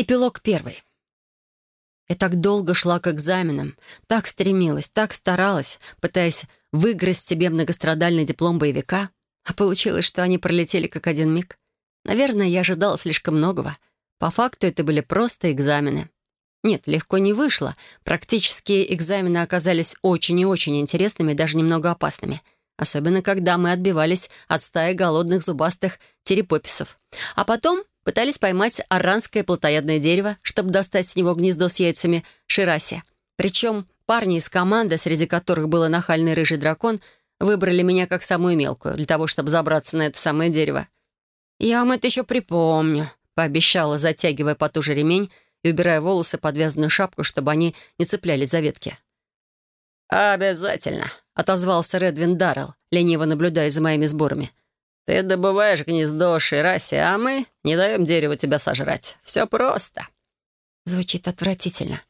Эпилог первый. Я так долго шла к экзаменам, так стремилась, так старалась, пытаясь выиграть себе многострадальный диплом боевика, а получилось, что они пролетели как один миг. Наверное, я ожидала слишком многого. По факту это были просто экзамены. Нет, легко не вышло. Практические экзамены оказались очень и очень интересными, даже немного опасными. Особенно, когда мы отбивались от стаи голодных зубастых терепописов. А потом пытались поймать аранское плотоядное дерево, чтобы достать с него гнездо с яйцами шираси. Причем парни из команды, среди которых был нахальный рыжий дракон, выбрали меня как самую мелкую, для того, чтобы забраться на это самое дерево. «Я вам это еще припомню», — пообещала, затягивая потуже ремень и убирая волосы под вязаную шапку, чтобы они не цеплялись за ветки. «Обязательно», — отозвался Редвин Даррелл, лениво наблюдая за моими сборами. Ты добываешь гнездо Шираси, а мы не даем дереву тебя сожрать. Все просто». Звучит отвратительно.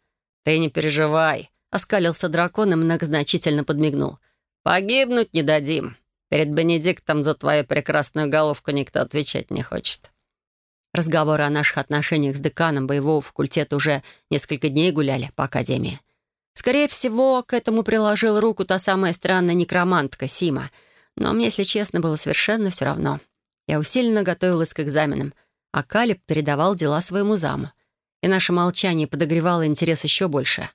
«Ты не переживай», — оскалился дракон и многозначительно подмигнул. «Погибнуть не дадим. Перед Бенедиктом за твою прекрасную головку никто отвечать не хочет». Разговоры о наших отношениях с деканом боевого факультета уже несколько дней гуляли по академии. Скорее всего, к этому приложил руку та самая странная некромантка Сима — но мне, если честно, было совершенно все равно. Я усиленно готовилась к экзаменам, а Калиб передавал дела своему заму. И наше молчание подогревало интерес еще больше.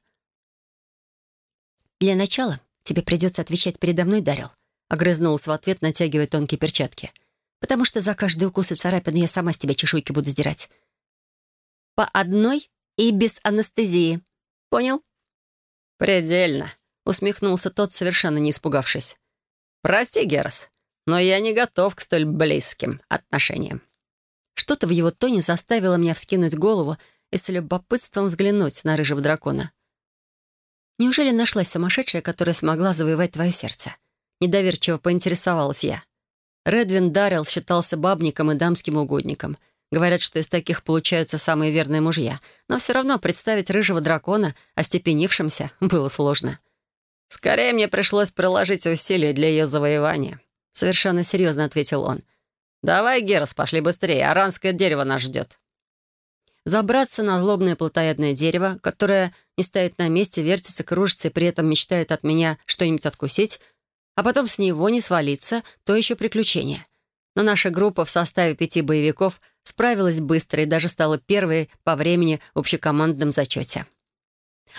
«Для начала тебе придется отвечать передо мной, Дарил», — огрызнулась в ответ, натягивая тонкие перчатки. «Потому что за каждый укус и царапину я сама с тебя чешуйки буду сдирать. По одной и без анестезии. Понял?» «Предельно», — усмехнулся тот, совершенно не испугавшись. «Прости, Герас, но я не готов к столь близким отношениям». Что-то в его тоне заставило меня вскинуть голову и с любопытством взглянуть на рыжего дракона. «Неужели нашлась сумасшедшая, которая смогла завоевать твое сердце?» Недоверчиво поинтересовалась я. Редвин Даррелл считался бабником и дамским угодником. Говорят, что из таких получаются самые верные мужья. Но все равно представить рыжего дракона, остепенившимся, было сложно. «Скорее мне пришлось приложить усилия для ее завоевания», — совершенно серьезно ответил он. «Давай, Герас, пошли быстрее, аранское дерево нас ждет». Забраться на злобное плотоядное дерево, которое не стоит на месте, вертится, кружится и при этом мечтает от меня что-нибудь откусить, а потом с него не свалиться, то еще приключение. Но наша группа в составе пяти боевиков справилась быстро и даже стала первой по времени в общекомандном зачете.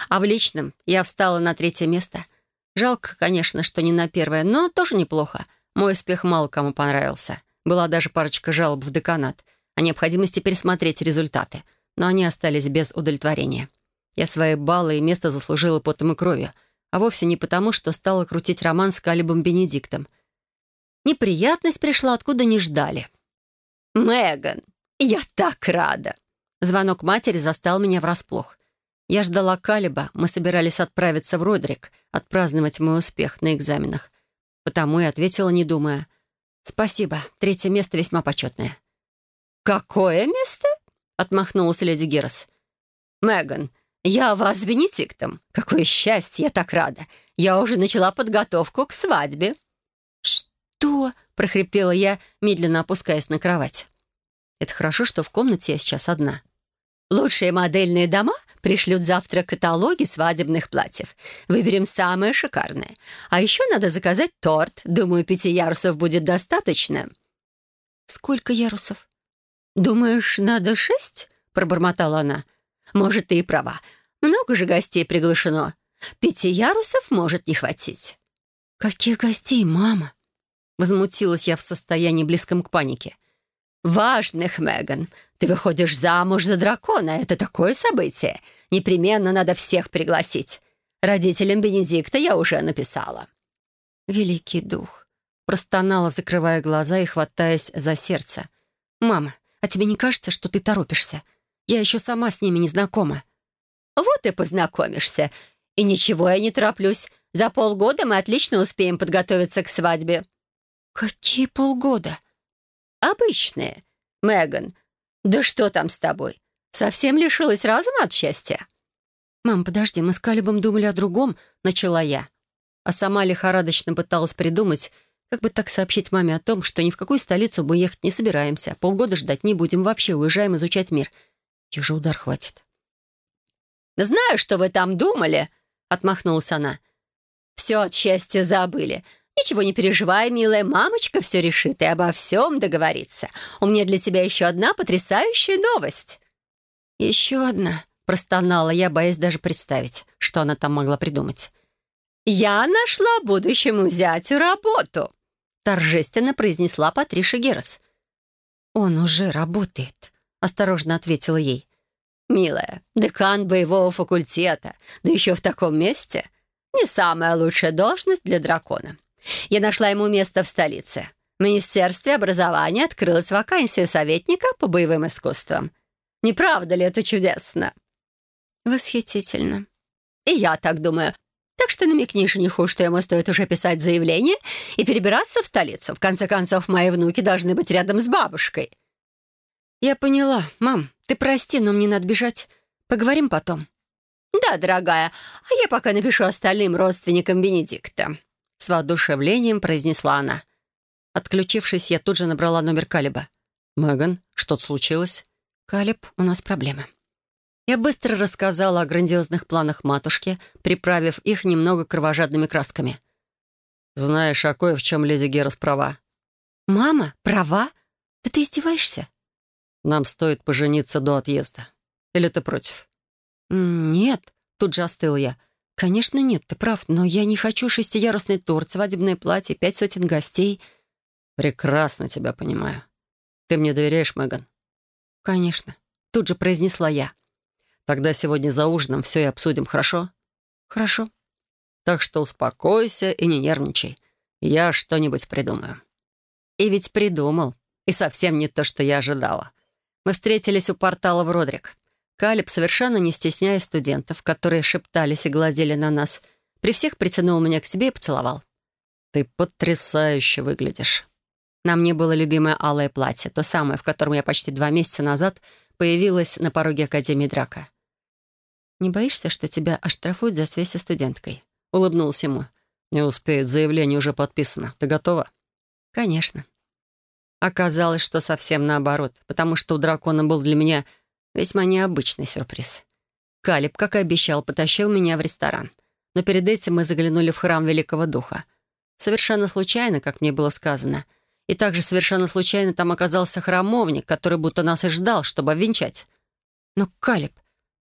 А в личном я встала на третье место — Жалко, конечно, что не на первое, но тоже неплохо. Мой успех мало кому понравился. Была даже парочка жалоб в деканат о необходимости пересмотреть результаты, но они остались без удовлетворения. Я свои баллы и место заслужила потом и кровью, а вовсе не потому, что стала крутить роман с Калибом Бенедиктом. Неприятность пришла, откуда не ждали. «Меган, я так рада!» Звонок матери застал меня врасплох. Я ждала Калиба, мы собирались отправиться в Родрик, отпраздновать мой успех на экзаменах. Потому и ответила, не думая. «Спасибо, третье место весьма почетное». «Какое место?» — отмахнулась леди Герас. «Меган, я вас с Бенедиктом. Какое счастье, я так рада. Я уже начала подготовку к свадьбе». «Что?» — прохрипела я, медленно опускаясь на кровать. «Это хорошо, что в комнате я сейчас одна». Лучшие модельные дома пришлют завтра каталоги свадебных платьев. Выберем самое шикарное. А еще надо заказать торт. Думаю, пяти ярусов будет достаточно». «Сколько ярусов?» «Думаешь, надо шесть?» — пробормотала она. «Может, ты и права. Много же гостей приглашено. Пяти ярусов может не хватить». «Каких гостей, мама?» Возмутилась я в состоянии близком к панике. «Важных, Меган. Ты выходишь замуж за дракона. Это такое событие. Непременно надо всех пригласить. Родителям Бенедикта я уже написала». «Великий дух», — простонала, закрывая глаза и хватаясь за сердце. «Мама, а тебе не кажется, что ты торопишься? Я еще сама с ними не знакома». «Вот и познакомишься. И ничего я не тороплюсь. За полгода мы отлично успеем подготовиться к свадьбе». «Какие полгода?» Обычные. Меган, да что там с тобой? Совсем лишилась разума от счастья?» «Мам, подожди, мы с Калибом думали о другом», — начала я. А сама лихорадочно пыталась придумать, как бы так сообщить маме о том, что ни в какую столицу мы ехать не собираемся, полгода ждать не будем, вообще уезжаем изучать мир. Их же удар хватит. «Знаю, что вы там думали», — отмахнулась она. «Все от счастья забыли. Ничего не переживай, милая мамочка все решит и обо всем договорится. У меня для тебя еще одна потрясающая новость». «Еще одна», — простонала я, боясь даже представить, что она там могла придумать. «Я нашла будущему зятю работу», — торжественно произнесла Патриша Герас. «Он уже работает», — осторожно ответила ей. «Милая, декан боевого факультета, да еще в таком месте, не самая лучшая должность для дракона. Я нашла ему место в столице. В Министерстве образования открылась вакансия советника по боевым искусствам. Не правда ли это чудесно?» «Восхитительно». «И я так думаю. Так что намекни жениху, что ему стоит уже писать заявление и перебираться в столицу. В конце концов, мои внуки должны быть рядом с бабушкой». «Я поняла. Мам, ты прости, но мне надо бежать. Поговорим потом». «Да, дорогая, а я пока напишу остальным родственникам Бенедикта», — с воодушевлением произнесла она. Отключившись, я тут же набрала номер Калиба. «Меган, что-то случилось?» «Калиб, у нас проблемы». Я быстро рассказала о грандиозных планах матушки, приправив их немного кровожадными красками. «Знаешь, а кое в чем леди Герас права». «Мама, права? Да ты издеваешься?» «Нам стоит пожениться до отъезда. Или ты против?» «Нет», — тут же остыл я. «Конечно нет, ты прав, но я не хочу шестиярусный торт, свадебное платье, пять сотен гостей». «Прекрасно тебя понимаю. Ты мне доверяешь, Меган?» «Конечно», — тут же произнесла я. Тогда сегодня за ужином все и обсудим, хорошо?» «Хорошо». «Так что успокойся и не нервничай. Я что-нибудь придумаю». И ведь придумал. И совсем не то, что я ожидала. Мы встретились у портала в Родрик. Калиб, совершенно не стесняя студентов, которые шептались и глазели на нас, при всех притянул меня к себе и поцеловал. «Ты потрясающе выглядишь». На мне было любимое алое платье, то самое, в котором я почти два месяца назад появилась на пороге Академии Драка. «Не боишься, что тебя оштрафуют за связь со студенткой?» — улыбнулся ему. «Не успеют, заявление уже подписано. Ты готова?» «Конечно». Оказалось, что совсем наоборот, потому что у дракона был для меня весьма необычный сюрприз. Калиб, как и обещал, потащил меня в ресторан. Но перед этим мы заглянули в храм Великого Духа. Совершенно случайно, как мне было сказано. И также совершенно случайно там оказался храмовник, который будто нас и ждал, чтобы обвенчать. Но Калиб,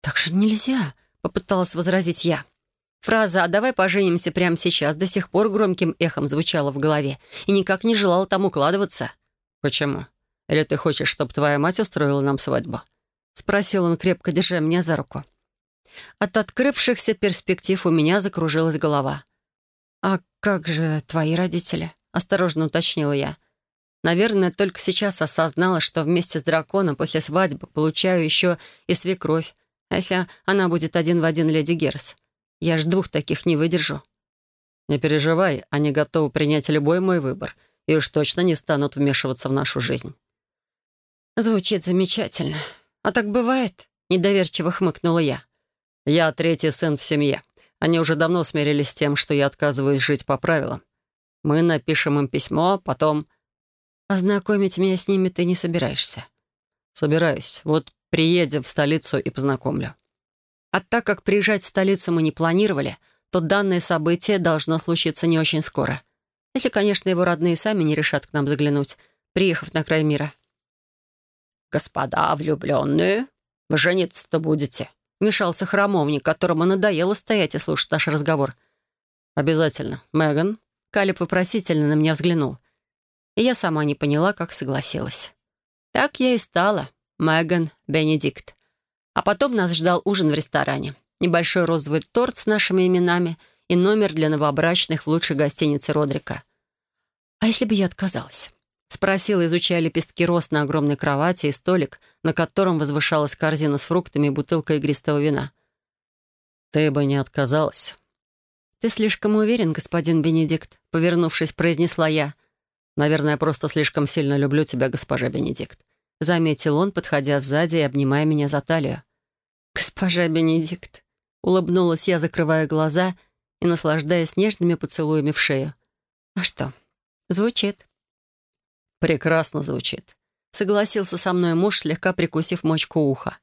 «Так же нельзя», — попыталась возразить я. Фраза «А давай поженимся прямо сейчас» до сих пор громким эхом звучала в голове и никак не желала там укладываться. «Почему? Или ты хочешь, чтобы твоя мать устроила нам свадьбу?» — спросил он, крепко держа меня за руку. От открывшихся перспектив у меня закружилась голова. «А как же твои родители?» — осторожно уточнила я. Наверное, только сейчас осознала, что вместе с драконом после свадьбы получаю еще и свекровь, а если она будет один в один леди Герс? Я ж двух таких не выдержу. Не переживай, они готовы принять любой мой выбор и уж точно не станут вмешиваться в нашу жизнь. Звучит замечательно. А так бывает? Недоверчиво хмыкнула я. Я третий сын в семье. Они уже давно смирились с тем, что я отказываюсь жить по правилам. Мы напишем им письмо, потом... Ознакомить меня с ними ты не собираешься? Собираюсь. Вот Приедем в столицу и познакомлю». А так как приезжать в столицу мы не планировали, то данное событие должно случиться не очень скоро. Если, конечно, его родные сами не решат к нам заглянуть, приехав на край мира. «Господа влюбленные, вы жениться-то будете?» Вмешался храмовник, которому надоело стоять и слушать наш разговор. «Обязательно. Меган?» Калиб вопросительно на меня взглянул. И я сама не поняла, как согласилась. Так я и стала. Меган Бенедикт. А потом нас ждал ужин в ресторане. Небольшой розовый торт с нашими именами и номер для новобрачных в лучшей гостинице Родрика. «А если бы я отказалась?» — спросила, изучая лепестки роз на огромной кровати и столик, на котором возвышалась корзина с фруктами и бутылка игристого вина. «Ты бы не отказалась». «Ты слишком уверен, господин Бенедикт», — повернувшись, произнесла я. «Наверное, я просто слишком сильно люблю тебя, госпожа Бенедикт. — заметил он, подходя сзади и обнимая меня за талию. «Госпожа Бенедикт», — улыбнулась я, закрывая глаза и наслаждаясь нежными поцелуями в шею. «А что? Звучит». «Прекрасно звучит», — согласился со мной муж, слегка прикусив мочку уха.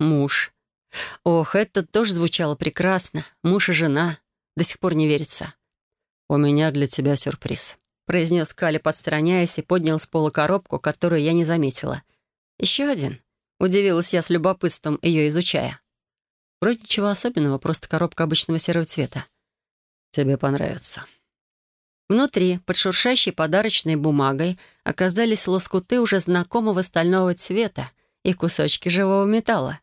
Муж. Ох, это тоже звучало прекрасно. Муж и жена. До сих пор не верится. «У меня для тебя сюрприз», — произнес Кали, подстраняясь, и поднял с пола коробку, которую я не заметила. «Еще один?» — удивилась я с любопытством, ее изучая. Вроде ничего особенного, просто коробка обычного серого цвета. «Тебе понравится». Внутри, под шуршащей подарочной бумагой, оказались лоскуты уже знакомого стального цвета и кусочки живого металла.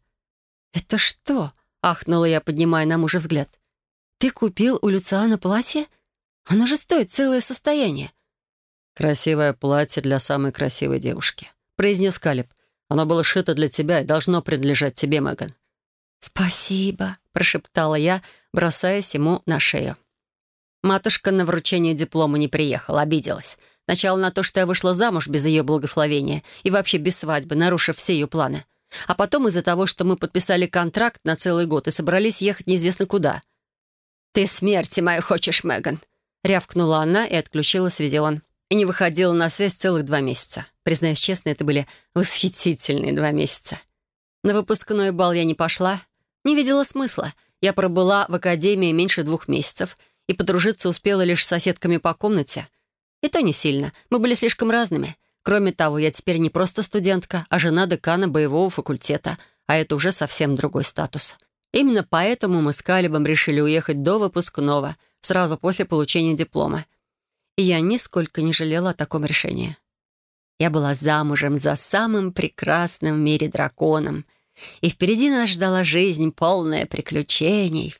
«Это что?» — ахнула я, поднимая на мужа взгляд. «Ты купил у Люциана платье? Оно же стоит целое состояние». «Красивое платье для самой красивой девушки», — произнес Калиб. «Оно было шито для тебя и должно принадлежать тебе, Меган». «Спасибо», — прошептала я, бросаясь ему на шею. Матушка на вручение диплома не приехала, обиделась. Сначала на то, что я вышла замуж без ее благословения и вообще без свадьбы, нарушив все ее планы. А потом из-за того, что мы подписали контракт на целый год и собрались ехать неизвестно куда. «Ты смерти мою хочешь, Меган!» Рявкнула она и отключила свидеон. И не выходила на связь целых два месяца. Признаюсь честно, это были восхитительные два месяца. На выпускной бал я не пошла, не видела смысла. Я пробыла в академии меньше двух месяцев и подружиться успела лишь с соседками по комнате. И то не сильно. Мы были слишком разными. Кроме того, я теперь не просто студентка, а жена декана боевого факультета, а это уже совсем другой статус. Именно поэтому мы с Калибом решили уехать до выпускного, сразу после получения диплома. И я нисколько не жалела о таком решении. Я была замужем за самым прекрасным в мире драконом — и впереди нас ждала жизнь, полная приключений.